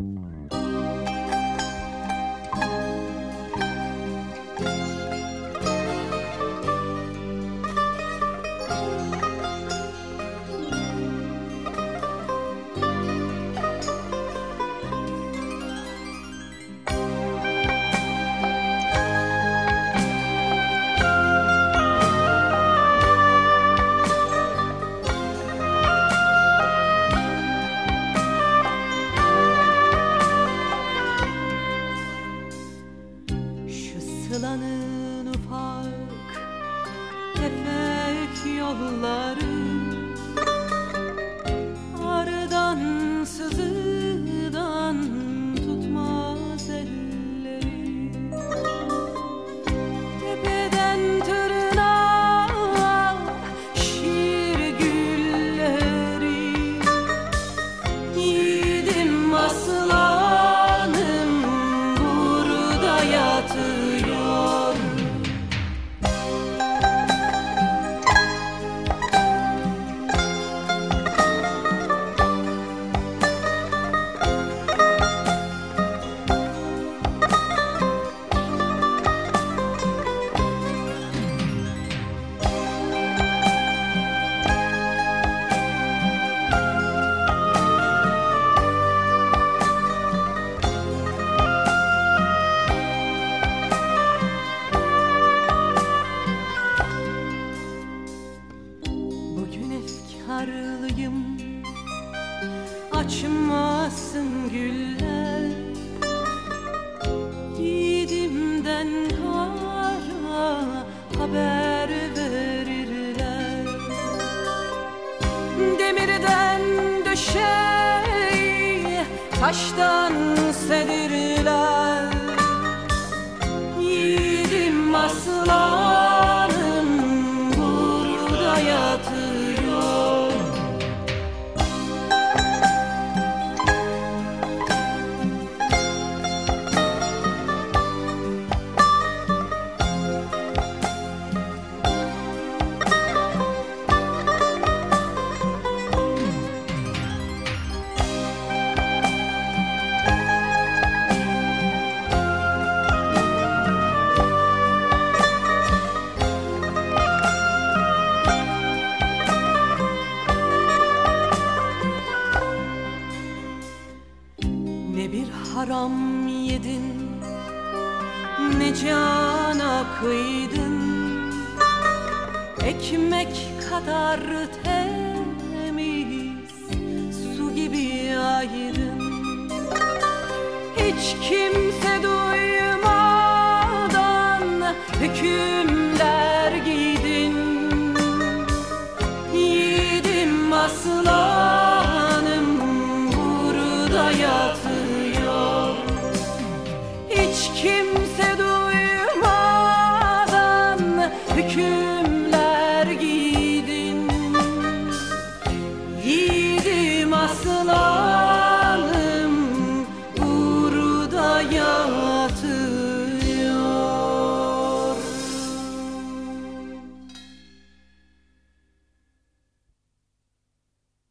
Mm-hmm. Sılanın ufak tefek yolları Açmasın güller. Yiğidimden kara haber verirler. Demirden döşey Taştan sedirler. Yiğidim aslanım haram yedin Ne cana kıydın? Ekmek kadar temiz Su gibi aydın. Hiç kimse duymadan Hükümler giydin. Yiğidim aslanım burada yatıyor Hiç kimse duymadan hükümler giydin. Yiğidim aslanım